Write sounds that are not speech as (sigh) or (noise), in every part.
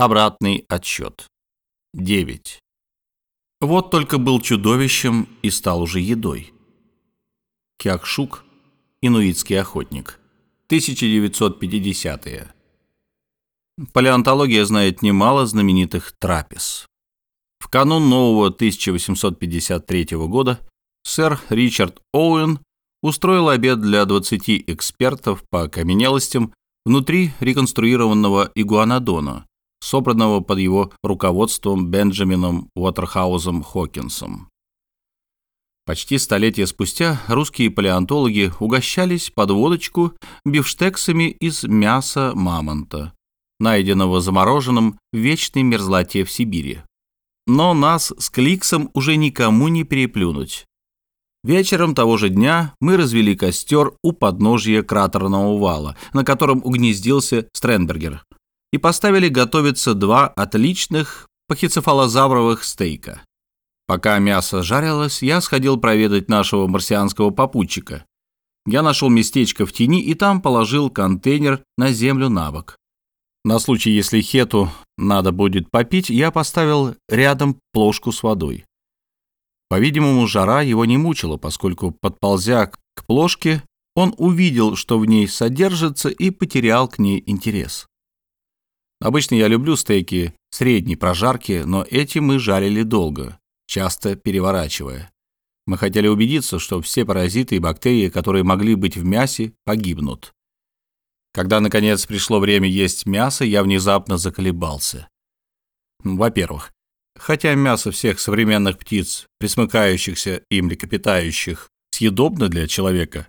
Обратный отсчет. 9. Вот только был чудовищем и стал уже едой. Кякшук, инуитский охотник. 1950-е. Палеонтология знает немало знаменитых трапез. В канун нового 1853 года сэр Ричард Оуэн устроил обед для 20 экспертов по окаменелостям внутри реконструированного игуанодона, собранного под его руководством Бенджамином Уотерхаузом Хокинсом. Почти столетия спустя русские палеонтологи угощались под водочку бифштексами из мяса мамонта, найденного замороженным в вечной мерзлоте в Сибири. Но нас с Кликсом уже никому не переплюнуть. Вечером того же дня мы развели костер у подножья кратерного вала, на котором угнездился Стренбергер, и поставили готовиться два отличных пахицефалозавровых стейка. Пока мясо жарилось, я сходил проведать нашего марсианского попутчика. Я нашел местечко в тени и там положил контейнер на землю на бок. На случай, если Хету надо будет попить, я поставил рядом плошку с водой. По-видимому, жара его не мучила, поскольку, подползя к плошке, он увидел, что в ней содержится, и потерял к ней интерес. Обычно я люблю стейки средней прожарки, но эти мы жарили долго, часто переворачивая. Мы хотели убедиться, что все паразиты и бактерии, которые могли быть в мясе, погибнут. Когда, наконец, пришло время есть мясо, я внезапно заколебался. Во-первых, хотя мясо всех современных птиц, присмыкающихся и млекопитающих, съедобно для человека,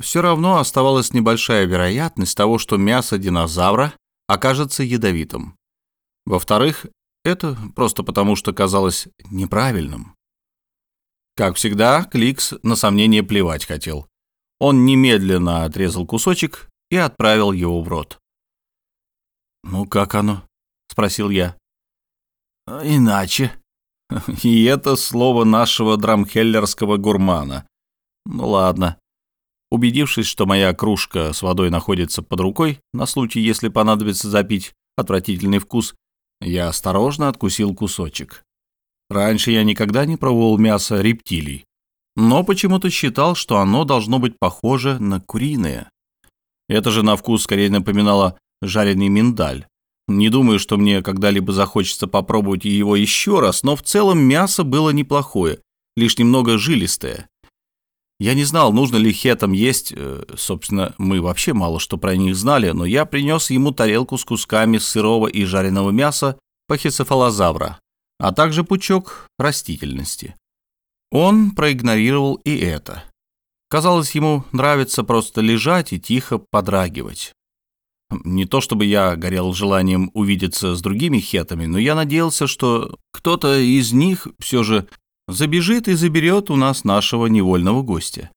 все равно оставалась небольшая вероятность того, что мясо динозавра окажется ядовитым. Во-вторых, это просто потому, что казалось неправильным. Как всегда, Кликс на сомнение плевать хотел. Он немедленно отрезал кусочек и отправил его в рот. «Ну, как оно?» — спросил я. «Иначе». (laughs) И это слово нашего драмхеллерского гурмана. Ну ладно. Убедившись, что моя кружка с водой находится под рукой, на случай, если понадобится запить отвратительный вкус, я осторожно откусил кусочек. Раньше я никогда не пробовал мясо рептилий, но почему-то считал, что оно должно быть похоже на куриное. Это же на вкус скорее напоминало жареный миндаль. Не думаю, что мне когда-либо захочется попробовать его еще раз, но в целом мясо было неплохое, лишь немного жилистое. Я не знал, нужно ли хетам есть, э, собственно, мы вообще мало что про них знали, но я принес ему тарелку с кусками сырого и жареного мяса пахицефалозавра, а также пучок растительности. Он проигнорировал и это. Казалось, ему нравится просто лежать и тихо подрагивать. Не то чтобы я горел желанием увидеться с другими хетами, но я надеялся, что кто-то из них все же забежит и заберет у нас нашего невольного гостя.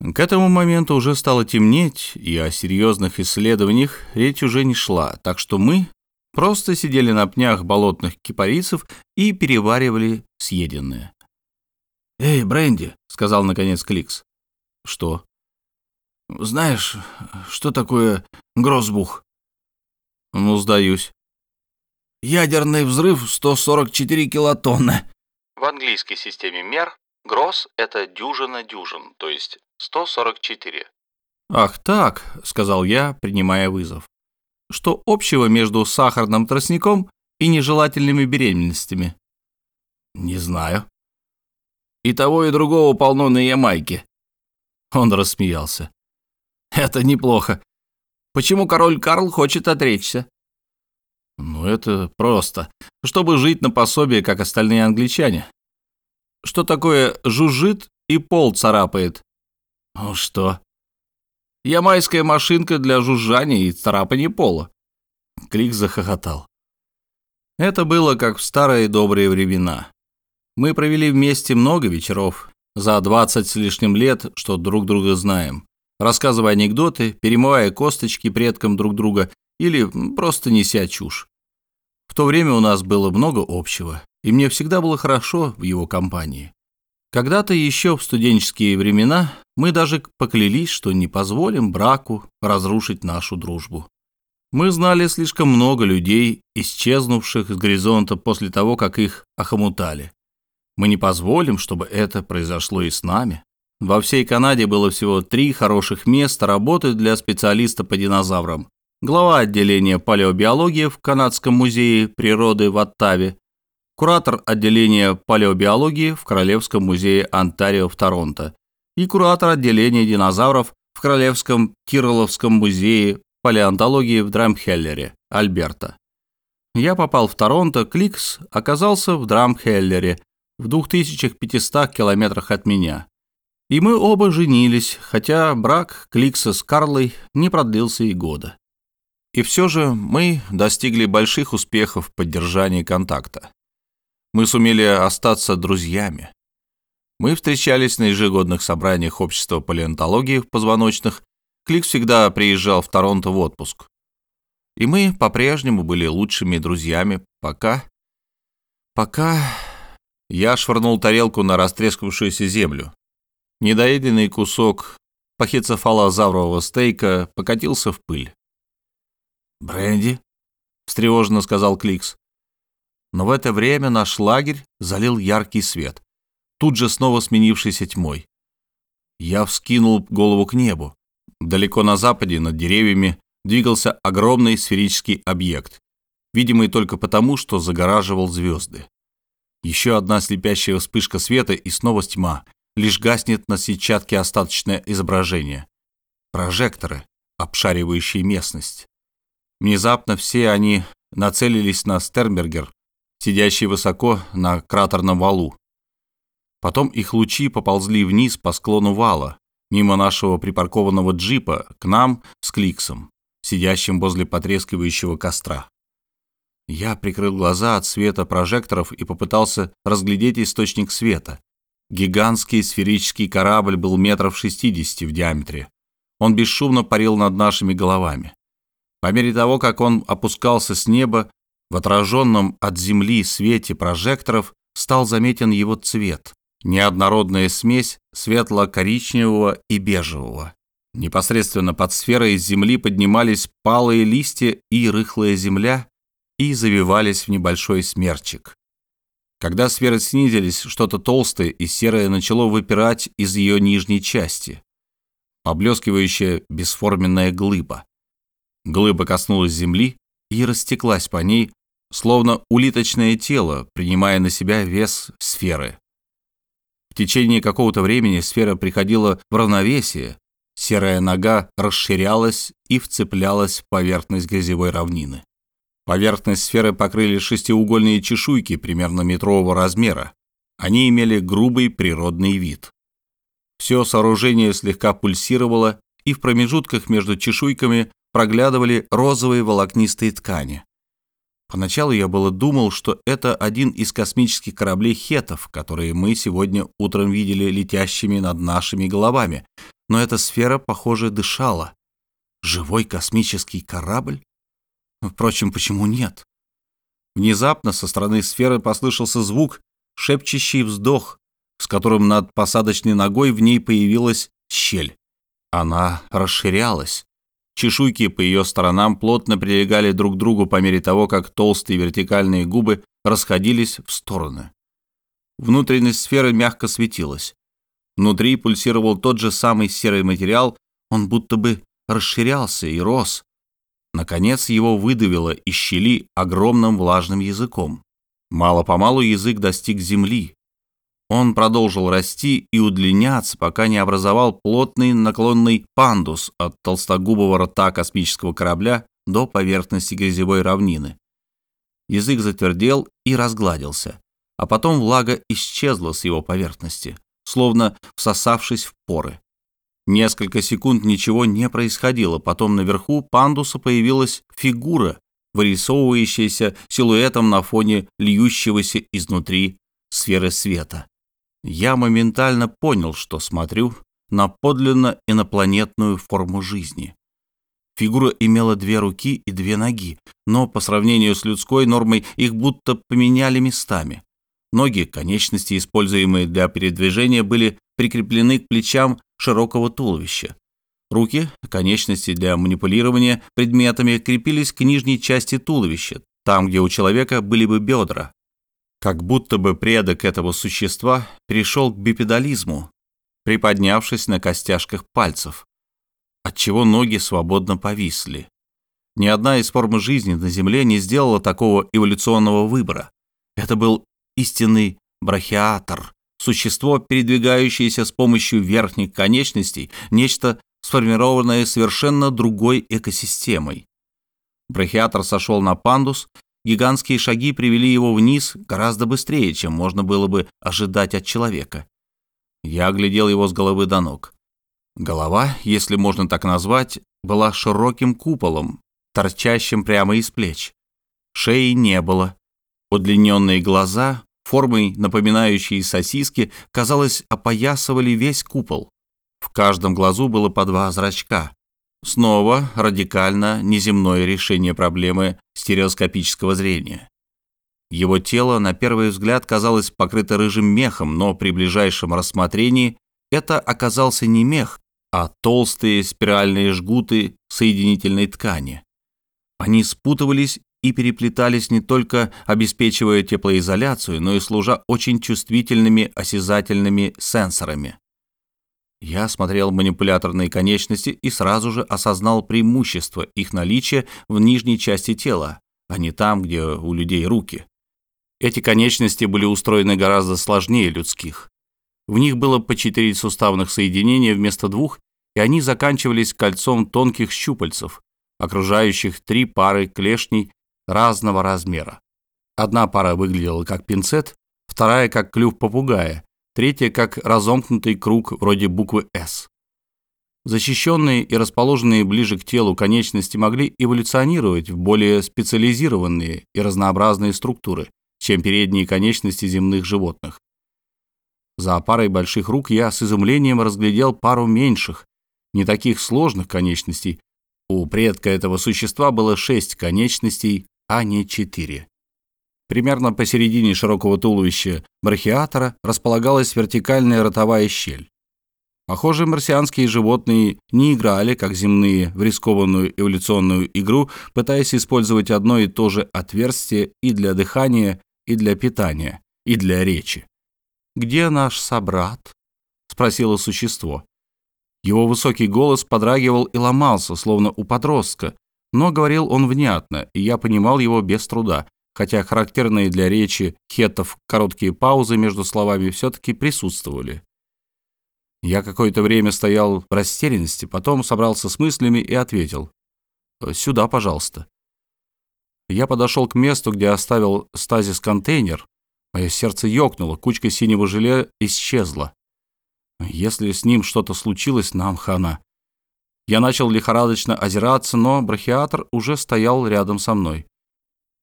К этому моменту уже стало темнеть, и о серьезных исследованиях речь уже не шла, так что мы просто сидели на пнях болотных кипарисов и переваривали съеденное. «Эй, Бренди», — сказал наконец Кликс. «Что?» «Знаешь, что такое грозбух?» «Ну, сдаюсь». «Ядерный взрыв 144 килотонны», в английской системе мер гроз – это дюжина дюжин, то есть 144. «Ах так», — сказал я, принимая вызов. «Что общего между сахарным тростником и нежелательными беременностями?» «Не знаю». «И того, и другого полно на Ямайке». Он рассмеялся. «Это неплохо. Почему король Карл хочет отречься?» Ну, это просто. Чтобы жить на пособие, как остальные англичане. Что такое жужжит и пол царапает? Ну что? Ямайская машинка для жужжания и царапания пола. Крик захохотал. Это было как в старые добрые времена. Мы провели вместе много вечеров, за двадцать с лишним лет, что друг друга знаем, рассказывая анекдоты, перемывая косточки предкам друг друга или просто неся чушь. В то время у нас было много общего, и мне всегда было хорошо в его компании. Когда-то еще в студенческие времена мы даже поклялись, что не позволим браку разрушить нашу дружбу. Мы знали слишком много людей, исчезнувших с горизонта после того, как их охомутали. Мы не позволим, чтобы это произошло и с нами. Во всей Канаде было всего три хороших места работы для специалиста по динозаврам. Глава отделения палеобиологии в Канадском музее природы в Оттаве, куратор отделения палеобиологии в Королевском музее Онтарио в Торонто и куратор отделения динозавров в Королевском Кирилловском музее палеонтологии в Драмхеллере, Альберта. Я попал в Торонто, Кликс оказался в Драмхеллере, в 2500 километрах от меня. И мы оба женились, хотя брак Кликса с Карлой не продлился и года. И все же мы достигли больших успехов в поддержании контакта. Мы сумели остаться друзьями. Мы встречались на ежегодных собраниях общества палеонтологии в позвоночных. Клик всегда приезжал в Торонто в отпуск. И мы по-прежнему были лучшими друзьями, пока... Пока... Я швырнул тарелку на растрескавшуюся землю. Недоеденный кусок пахицефалозаврового стейка покатился в пыль. «Бренди?» — встревоженно сказал Кликс. Но в это время наш лагерь залил яркий свет, тут же снова сменившийся тьмой. Я вскинул голову к небу. Далеко на западе, над деревьями, двигался огромный сферический объект, видимый только потому, что загораживал звезды. Еще одна слепящая вспышка света и снова тьма. Лишь гаснет на сетчатке остаточное изображение. Прожекторы, обшаривающие местность. Внезапно все они нацелились на Стернбергер, сидящий высоко на кратерном валу. Потом их лучи поползли вниз по склону вала, мимо нашего припаркованного джипа, к нам с Кликсом, сидящим возле потрескивающего костра. Я прикрыл глаза от света прожекторов и попытался разглядеть источник света. Гигантский сферический корабль был метров 60 в диаметре. Он бесшумно парил над нашими головами. По мере того, как он опускался с неба, в отраженном от земли свете прожекторов стал заметен его цвет. Неоднородная смесь светло-коричневого и бежевого. Непосредственно под сферой земли поднимались палые листья и рыхлая земля, и завивались в небольшой смерчик. Когда сферы снизились, что-то толстое и серое начало выпирать из ее нижней части. Поблескивающая бесформенная глыба. Глыба коснулась земли и растеклась по ней, словно улиточное тело, принимая на себя вес сферы. В течение какого-то времени сфера приходила в равновесие, серая нога расширялась и вцеплялась в поверхность грязевой равнины. Поверхность сферы покрыли шестиугольные чешуйки примерно метрового размера. Они имели грубый природный вид. Все сооружение слегка пульсировало, и в промежутках между чешуйками проглядывали розовые волокнистые ткани. Поначалу я было думал, что это один из космических кораблей хетов, которые мы сегодня утром видели летящими над нашими головами, но эта сфера, похоже, дышала. Живой космический корабль? Впрочем, почему нет? Внезапно со стороны сферы послышался звук, шепчущий вздох, с которым над посадочной ногой в ней появилась щель. Она расширялась. Чешуйки по ее сторонам плотно прилегали друг к другу по мере того, как толстые вертикальные губы расходились в стороны. Внутренность сферы мягко светилась. Внутри пульсировал тот же самый серый материал, он будто бы расширялся и рос, Наконец его выдавило из щели огромным влажным языком. Мало-помалу язык достиг земли. Он продолжил расти и удлиняться, пока не образовал плотный наклонный пандус от толстогубого рта космического корабля до поверхности грязевой равнины. Язык затвердел и разгладился, а потом влага исчезла с его поверхности, словно всосавшись в поры. Несколько секунд ничего не происходило, потом наверху пандуса появилась фигура, вырисовывающаяся силуэтом на фоне льющегося изнутри сферы света. Я моментально понял, что смотрю на подлинно инопланетную форму жизни. Фигура имела две руки и две ноги, но по сравнению с людской нормой их будто поменяли местами. Ноги, конечности, используемые для передвижения, были прикреплены к плечам широкого туловища. Руки, конечности для манипулирования предметами крепились к нижней части туловища, там, где у человека были бы бедра. Как будто бы предок этого существа перешел к бипедализму, приподнявшись на костяшках пальцев, отчего ноги свободно повисли. Ни одна из форм жизни на Земле не сделала такого эволюционного выбора. Это был истинный брахиатор, существо, передвигающееся с помощью верхних конечностей, нечто сформированное совершенно другой экосистемой. Брахиатор сошел на пандус, гигантские шаги привели его вниз гораздо быстрее, чем можно было бы ожидать от человека. Я оглядел его с головы до ног. Голова, если можно так назвать, была широким куполом, торчащим прямо из плеч. Шеи не было. Удлиненные глаза, формой напоминающие сосиски, казалось, опоясывали весь купол. В каждом глазу было по два зрачка. Снова радикально неземное решение проблемы стереоскопического зрения. Его тело на первый взгляд казалось покрыто рыжим мехом, но при ближайшем рассмотрении это оказался не мех, а толстые спиральные жгуты соединительной ткани. Они спутывались и переплетались не только обеспечивая теплоизоляцию, но и служа очень чувствительными осязательными сенсорами. Я смотрел манипуляторные конечности и сразу же осознал преимущество их наличия в нижней части тела, а не там, где у людей руки. Эти конечности были устроены гораздо сложнее людских. В них было по четыре суставных соединения вместо двух, и они заканчивались кольцом тонких щупальцев, окружающих три пары клешней разного размера. Одна пара выглядела как пинцет, вторая как клюв попугая, третья как разомкнутый круг вроде буквы «С». Защищенные и расположенные ближе к телу конечности могли эволюционировать в более специализированные и разнообразные структуры, чем передние конечности земных животных. За парой больших рук я с изумлением разглядел пару меньших, не таких сложных конечностей, у предка этого существа было шесть конечностей, а не четыре. Примерно посередине широкого туловища брахиатора располагалась вертикальная ротовая щель. Похоже, марсианские животные не играли, как земные, в рискованную эволюционную игру, пытаясь использовать одно и то же отверстие и для дыхания, и для питания, и для речи. «Где наш собрат?» — спросило существо. Его высокий голос подрагивал и ломался, словно у подростка, но говорил он внятно, и я понимал его без труда, хотя характерные для речи хеттов короткие паузы между словами все-таки присутствовали. Я какое-то время стоял в растерянности, потом собрался с мыслями и ответил. «Сюда, пожалуйста». Я подошел к месту, где оставил стазис-контейнер. Мое сердце ёкнуло, кучка синего желе исчезла. Если с ним что-то случилось, нам хана. Я начал лихорадочно озираться, но брахиатр уже стоял рядом со мной.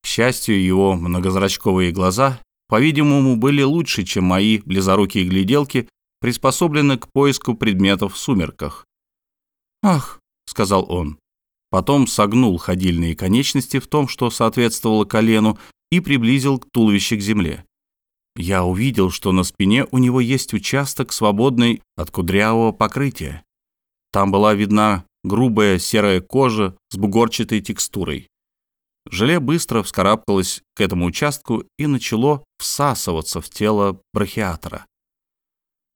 К счастью, его многозрачковые глаза, по-видимому, были лучше, чем мои близорукие гляделки, приспособлены к поиску предметов в сумерках. «Ах», — сказал он. Потом согнул ходильные конечности в том, что соответствовало колену, и приблизил к туловищу к земле. Я увидел, что на спине у него есть участок, свободный от кудрявого покрытия. Там была видна грубая серая кожа с бугорчатой текстурой. Желе быстро вскарабкалось к этому участку и начало всасываться в тело брахиатора.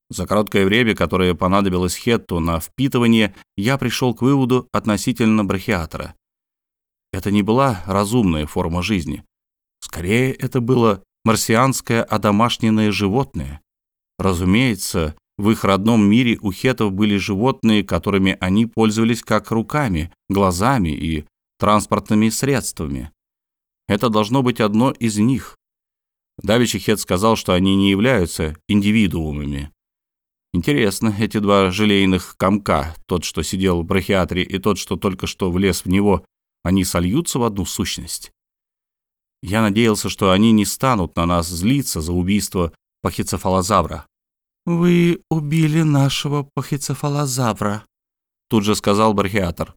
За короткое время, которое понадобилось Хетту на впитывание, я пришел к выводу относительно брахиатора. Это не была разумная форма жизни. Скорее, это было марсианское одомашненное животное. Разумеется, в их родном мире у хетов были животные, которыми они пользовались как руками, глазами и транспортными средствами. Это должно быть одно из них. Давичи Хет сказал, что они не являются индивидуумами. Интересно, эти два желейных комка, тот, что сидел в брахиатре, и тот, что только что влез в него, они сольются в одну сущность? Я надеялся, что они не станут на нас злиться за убийство пахицефалозавра. «Вы убили нашего пахицефалозавра», — тут же сказал бархиатор.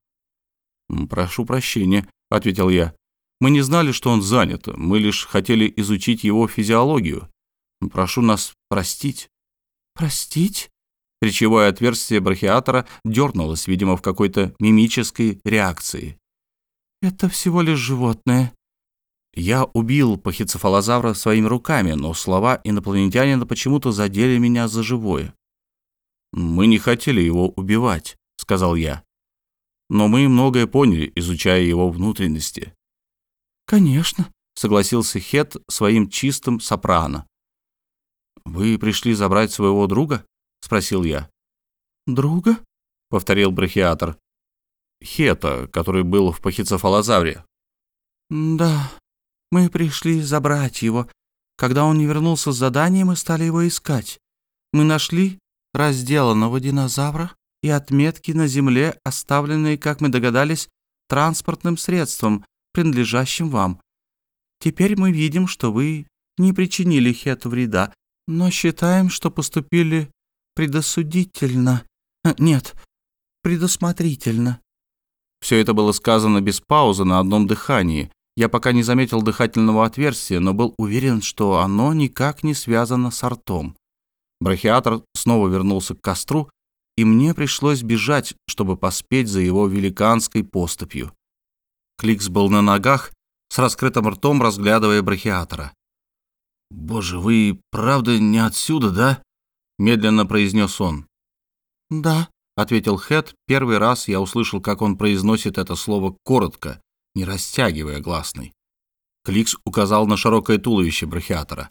«Прошу прощения», — ответил я. «Мы не знали, что он занят. Мы лишь хотели изучить его физиологию. Прошу нас простить». «Простить?» — Речевое отверстие брахиатора дернулось, видимо, в какой-то мимической реакции. «Это всего лишь животное». Я убил пахицефалозавра своими руками, но слова инопланетянина почему-то задели меня за живое. «Мы не хотели его убивать», — сказал я. «Но мы многое поняли, изучая его внутренности». «Конечно», — согласился Хет своим чистым сопрано. «Вы пришли забрать своего друга?» — спросил я. «Друга?» — повторил брахиатор. «Хета, который был в пахицефалозавре». «Да, мы пришли забрать его. Когда он не вернулся с заданием, мы стали его искать. Мы нашли разделанного динозавра и отметки на земле, оставленные, как мы догадались, транспортным средством, принадлежащим вам. Теперь мы видим, что вы не причинили Хету вреда, но считаем, что поступили предосудительно. А, нет, предусмотрительно. Все это было сказано без паузы на одном дыхании. Я пока не заметил дыхательного отверстия, но был уверен, что оно никак не связано с ртом. Брахиатор снова вернулся к костру, и мне пришлось бежать, чтобы поспеть за его великанской поступью. Кликс был на ногах, с раскрытым ртом разглядывая брахиатора. «Боже, вы правда не отсюда, да?» — медленно произнес он. «Да», — ответил Хэт. Первый раз я услышал, как он произносит это слово коротко, не растягивая гласный. Кликс указал на широкое туловище брахиатора.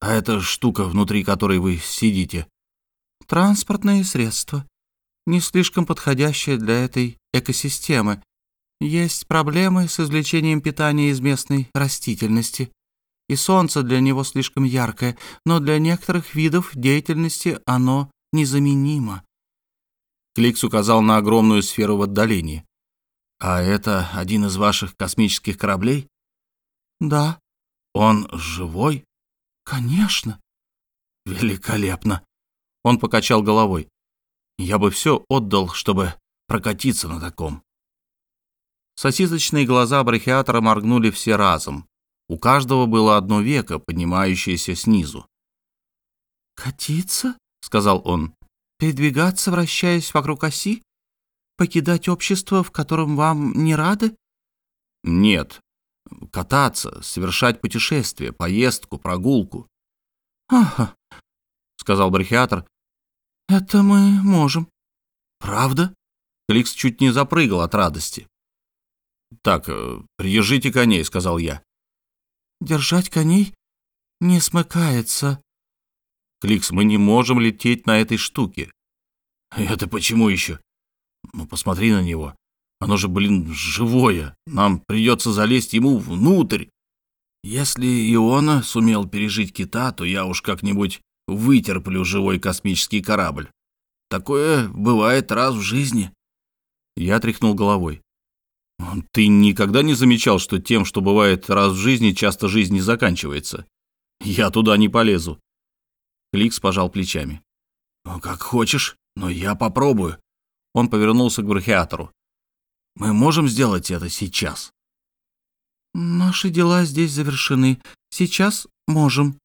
«А эта штука, внутри которой вы сидите?» «Транспортное средство. Не слишком подходящее для этой экосистемы. Есть проблемы с извлечением питания из местной растительности и солнце для него слишком яркое, но для некоторых видов деятельности оно незаменимо. Кликс указал на огромную сферу в отдалении. «А это один из ваших космических кораблей?» «Да». «Он живой?» «Конечно». «Великолепно!» Он покачал головой. «Я бы все отдал, чтобы прокатиться на таком». Сосисочные глаза брахиатора моргнули все разом. У каждого было одно веко, поднимающееся снизу. «Катиться?» — сказал он. «Передвигаться, вращаясь вокруг оси? Покидать общество, в котором вам не рады?» «Нет. Кататься, совершать путешествие, поездку, прогулку». «Ага», — сказал брахиатор. «Это мы можем». «Правда?» Кликс чуть не запрыгал от радости. «Так, э, приезжите коней», — сказал я. Держать коней не смыкается. Кликс, мы не можем лететь на этой штуке. Это почему еще? Ну, посмотри на него. Оно же, блин, живое. Нам придется залезть ему внутрь. Если Иона сумел пережить кита, то я уж как-нибудь вытерплю живой космический корабль. Такое бывает раз в жизни. Я тряхнул головой. Ты никогда не замечал, что тем, что бывает раз в жизни, часто жизнь не заканчивается? Я туда не полезу. Кликс пожал плечами. Ну, как хочешь, но я попробую. Он повернулся к брахиатору. Мы можем сделать это сейчас. Наши дела здесь завершены. Сейчас можем.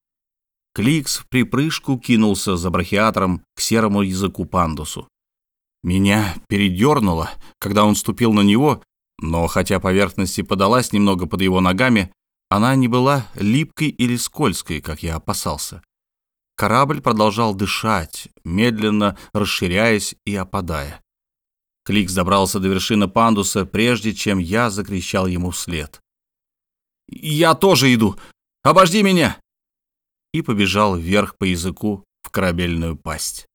Кликс в припрыжку кинулся за брахиатором к серому языку пандусу. Меня передернуло, когда он ступил на него, но хотя поверхность и подалась немного под его ногами, она не была липкой или скользкой, как я опасался. Корабль продолжал дышать, медленно расширяясь и опадая. Клик забрался до вершины пандуса, прежде чем я закричал ему вслед. «Я тоже иду! Обожди меня!» И побежал вверх по языку в корабельную пасть.